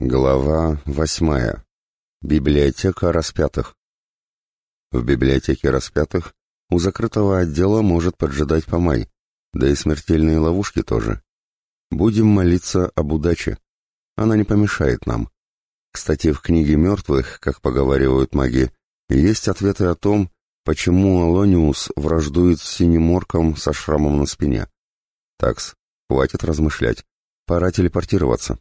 Глава восьмая. Библиотека распятых. В библиотеке распятых у закрытого отдела может поджидать помай, да и смертельные ловушки тоже. Будем молиться об удаче. Она не помешает нам. Кстати, в книге мертвых, как поговаривают маги, есть ответы о том, почему Алониус враждует с синеморком со шрамом на спине. Такс, хватит размышлять. Пора телепортироваться.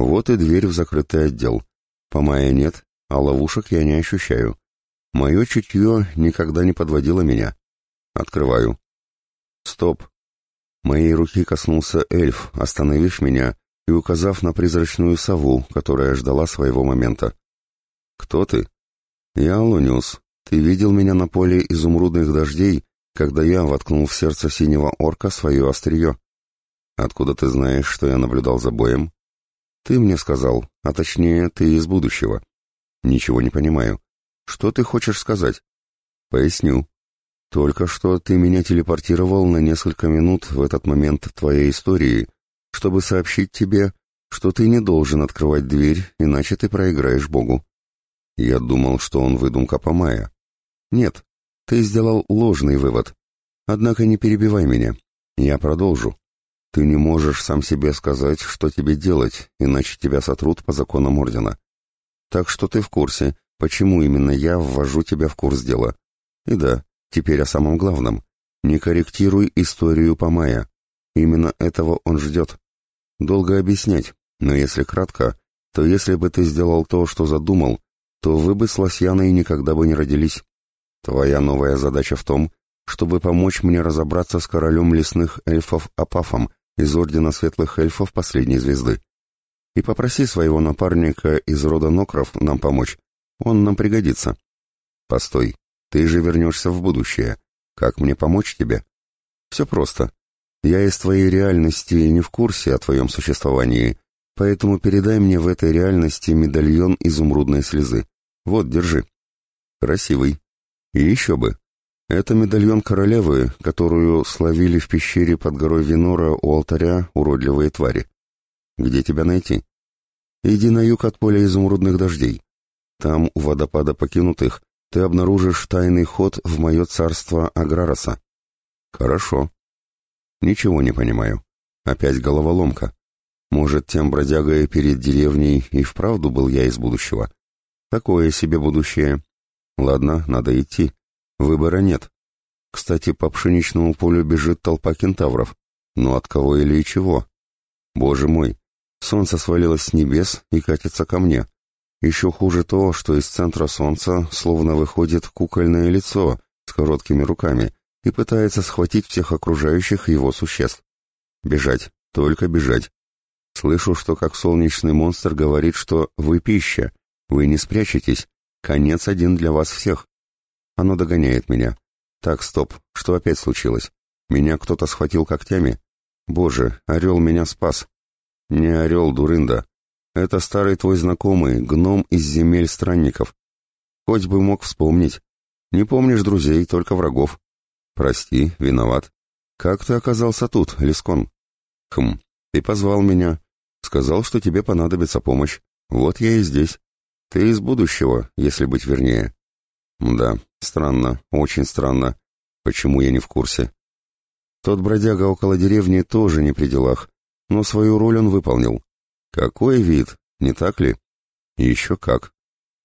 Вот и дверь в закрытый отдел. Помая нет, а ловушек я не ощущаю. Мое чутье никогда не подводило меня. Открываю. Стоп. Моей руки коснулся эльф, остановив меня и указав на призрачную сову, которая ждала своего момента. «Кто ты?» «Я Алониус. Ты видел меня на поле изумрудных дождей, когда я воткнул в сердце синего орка свое острие. Откуда ты знаешь, что я наблюдал за боем?» Ты мне сказал, а точнее, ты из будущего. Ничего не понимаю. Что ты хочешь сказать? Поясню. Только что ты меня телепортировал на несколько минут в этот момент твоей истории, чтобы сообщить тебе, что ты не должен открывать дверь, иначе ты проиграешь Богу. Я думал, что он выдумка Помая. Нет, ты сделал ложный вывод. Однако не перебивай меня. Я продолжу. Ты не можешь сам себе сказать, что тебе делать, иначе тебя сотрут по законам Ордена. Так что ты в курсе, почему именно я ввожу тебя в курс дела. И да, теперь о самом главном. Не корректируй историю Помая. Именно этого он ждет. Долго объяснять, но если кратко, то если бы ты сделал то, что задумал, то вы бы с Лосьяной никогда бы не родились. Твоя новая задача в том, чтобы помочь мне разобраться с королем лесных эльфов Апафом, из Ордена Светлых Эльфов Последней Звезды. И попроси своего напарника из рода Нокров нам помочь. Он нам пригодится. Постой, ты же вернешься в будущее. Как мне помочь тебе? Все просто. Я из твоей реальности не в курсе о твоем существовании, поэтому передай мне в этой реальности медальон изумрудной слезы. Вот, держи. Красивый. И еще бы. Это медальон королевы, которую словили в пещере под горой Винора у алтаря уродливые твари. Где тебя найти? Иди на юг от поля изумрудных дождей. Там, у водопада покинутых, ты обнаружишь тайный ход в мое царство Аграроса. Хорошо. Ничего не понимаю. Опять головоломка. Может, тем бродягой перед деревней и вправду был я из будущего? Такое себе будущее. Ладно, надо идти. Выбора нет. Кстати, по пшеничному полю бежит толпа кентавров. Но от кого или чего? Боже мой, солнце свалилось с небес и катится ко мне. Еще хуже то, что из центра солнца словно выходит кукольное лицо с короткими руками и пытается схватить всех окружающих его существ. Бежать, только бежать. Слышу, что как солнечный монстр говорит, что вы пища, вы не спрячетесь, конец один для вас всех. Оно догоняет меня. Так, стоп, что опять случилось? Меня кто-то схватил когтями? Боже, орел меня спас. Не орел, дурында. Это старый твой знакомый, гном из земель странников. Хоть бы мог вспомнить. Не помнишь друзей, только врагов. Прости, виноват. Как ты оказался тут, Лискон? Хм, ты позвал меня. Сказал, что тебе понадобится помощь. Вот я и здесь. Ты из будущего, если быть вернее. Да, странно, очень странно. Почему я не в курсе? Тот бродяга около деревни тоже не при делах, но свою роль он выполнил. Какой вид, не так ли? Еще как.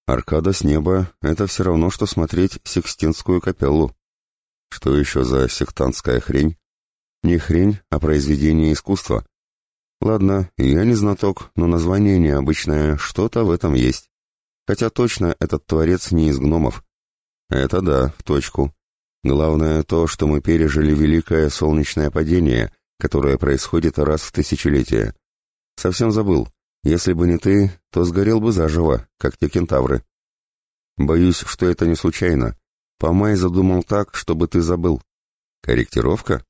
Аркада с неба — это все равно, что смотреть Сикстинскую капеллу. Что еще за сектантская хрень? Не хрень, а произведение искусства. Ладно, я не знаток, но название необычное, что-то в этом есть. Хотя точно этот творец не из гномов. Это да, в точку. Главное то, что мы пережили великое солнечное падение, которое происходит раз в тысячелетие. Совсем забыл. Если бы не ты, то сгорел бы заживо, как те кентавры. Боюсь, что это не случайно. Помай задумал так, чтобы ты забыл. Корректировка?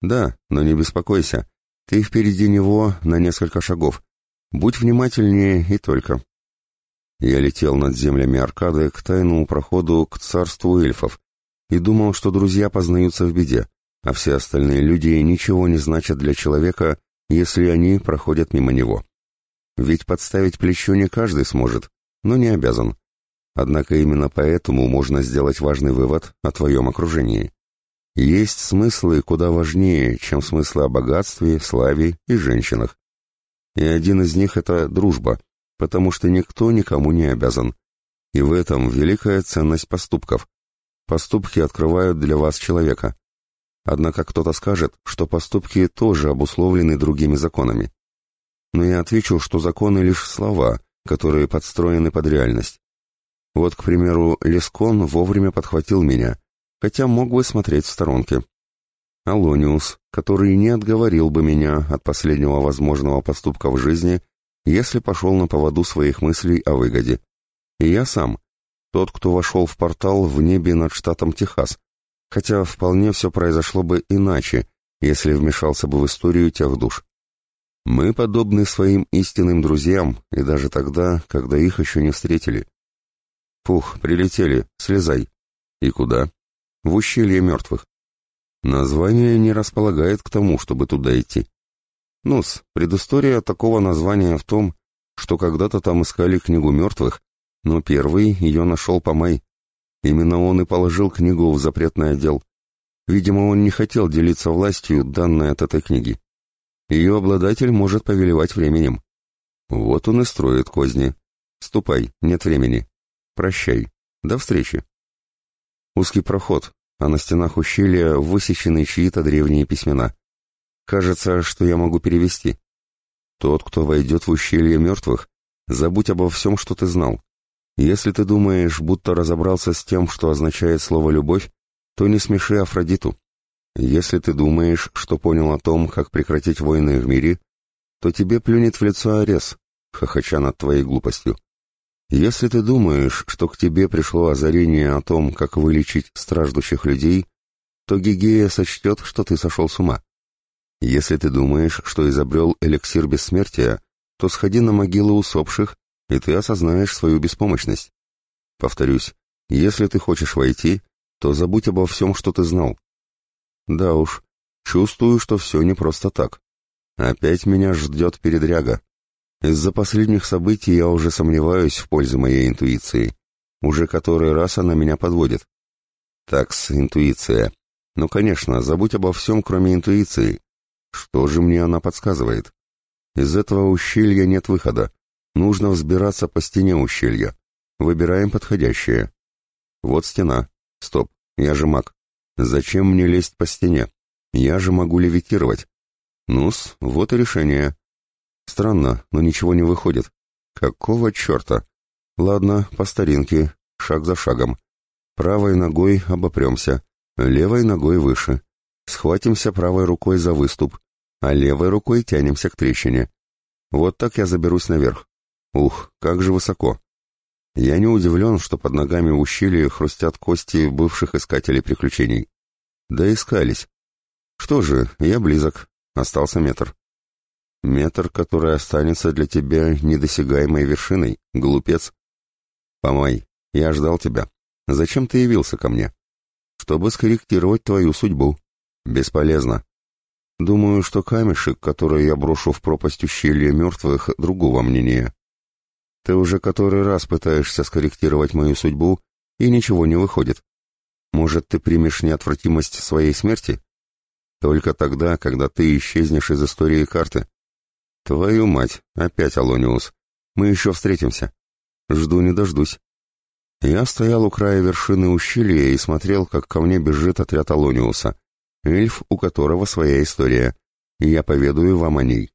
Да, но не беспокойся. Ты впереди него на несколько шагов. Будь внимательнее и только. Я летел над землями Аркады к тайному проходу к царству эльфов и думал, что друзья познаются в беде, а все остальные люди ничего не значат для человека, если они проходят мимо него. ведь подставить плечо не каждый сможет, но не обязан. Однако именно поэтому можно сделать важный вывод о твоем окружении. Есть смыслы куда важнее, чем смыслы о богатстве, славе и женщинах. И один из них — это дружба, потому что никто никому не обязан. И в этом великая ценность поступков. Поступки открывают для вас человека. Однако кто-то скажет, что поступки тоже обусловлены другими законами. Но я отвечу, что законы лишь слова, которые подстроены под реальность. Вот, к примеру, Лескон вовремя подхватил меня, хотя мог бы смотреть в сторонке. Алониус, который не отговорил бы меня от последнего возможного поступка в жизни, если пошел на поводу своих мыслей о выгоде. И я сам, тот, кто вошел в портал в небе над штатом Техас, хотя вполне все произошло бы иначе, если вмешался бы в историю тех душ. Мы подобны своим истинным друзьям, и даже тогда, когда их еще не встретили. Пух, прилетели, слезай. И куда? В ущелье мертвых. Название не располагает к тому, чтобы туда идти. Нус, предыстория такого названия в том, что когда-то там искали книгу мертвых, но первый ее нашел Помай. Именно он и положил книгу в запретный отдел. Видимо, он не хотел делиться властью, данной от этой книги. Ее обладатель может повелевать временем. Вот он и строит козни. Ступай, нет времени. Прощай. До встречи. Узкий проход, а на стенах ущелья высечены чьи-то древние письмена. Кажется, что я могу перевести. Тот, кто войдет в ущелье мертвых, забудь обо всем, что ты знал. Если ты думаешь, будто разобрался с тем, что означает слово «любовь», то не смеши Афродиту. Если ты думаешь, что понял о том, как прекратить войны в мире, то тебе плюнет в лицо Арес, хохоча над твоей глупостью. Если ты думаешь, что к тебе пришло озарение о том, как вылечить страждущих людей, то Гигея сочтет, что ты сошел с ума. Если ты думаешь, что изобрел эликсир бессмертия, то сходи на могилы усопших и ты осознаешь свою беспомощность. Повторюсь, если ты хочешь войти, то забудь обо всем, что ты знал. Да уж, чувствую, что все не просто так. Опять меня ждет передряга. Из-за последних событий я уже сомневаюсь в пользе моей интуиции. Уже который раз она меня подводит. Такс, интуиция. Ну, конечно, забудь обо всем, кроме интуиции. Что же мне она подсказывает? Из этого ущелья нет выхода. Нужно взбираться по стене ущелья. Выбираем подходящее. Вот стена. Стоп, я же маг. Зачем мне лезть по стене? Я же могу левитировать. Ну-с, вот и решение. Странно, но ничего не выходит. Какого черта? Ладно, по старинке, шаг за шагом. Правой ногой обопремся, левой ногой выше. Схватимся правой рукой за выступ, а левой рукой тянемся к трещине. Вот так я заберусь наверх. Ух, как же высоко. Я не удивлен, что под ногами в ущелье хрустят кости бывших искателей приключений. Да искались. Что же, я близок. Остался метр. Метр, который останется для тебя недосягаемой вершиной, глупец. Помай, я ждал тебя. Зачем ты явился ко мне? Чтобы скорректировать твою судьбу. Бесполезно. Думаю, что камешек, который я брошу в пропасть ущелья мертвых, другого мнения. Ты уже который раз пытаешься скорректировать мою судьбу, и ничего не выходит. Может, ты примешь неотвратимость своей смерти? Только тогда, когда ты исчезнешь из истории карты. Твою мать, опять Алониус. Мы еще встретимся. Жду не дождусь. Я стоял у края вершины ущелья и смотрел, как ко мне бежит отряд Алониуса. Эльф, у которого своя история. И я поведаю вам о ней.